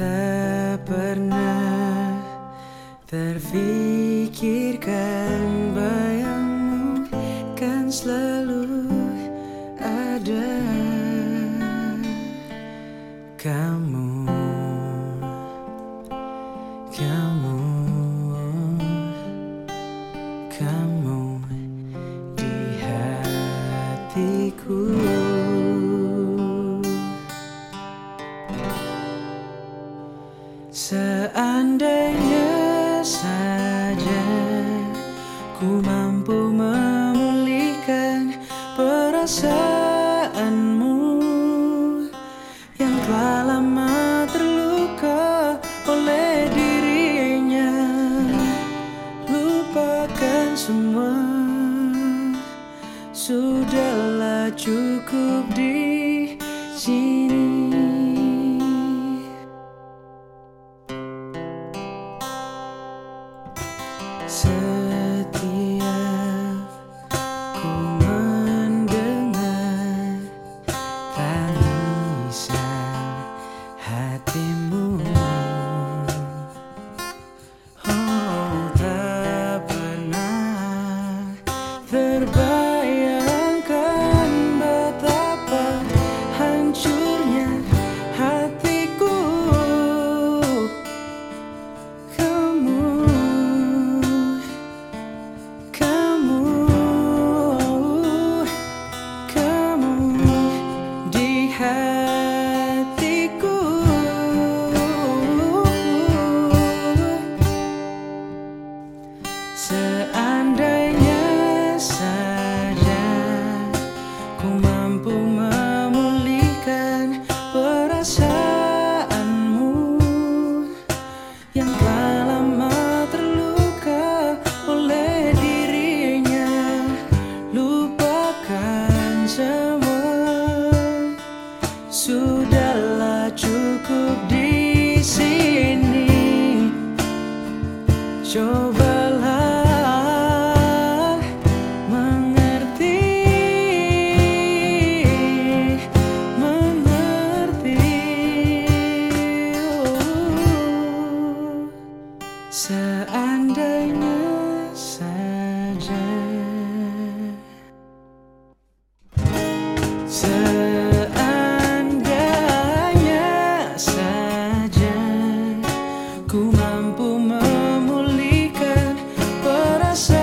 Tak pernah terfikirkan bayangmu kan selalu ada Kamu Lupakan semua, sudahlah cukup di sini. Setiap ku mendengar tangisan hatimu terbang ku mampu memulihkan perasaanmu yang telah lama terluka oleh dirinya. Lupakan semua sudahlah cukup di sini. Coba myself.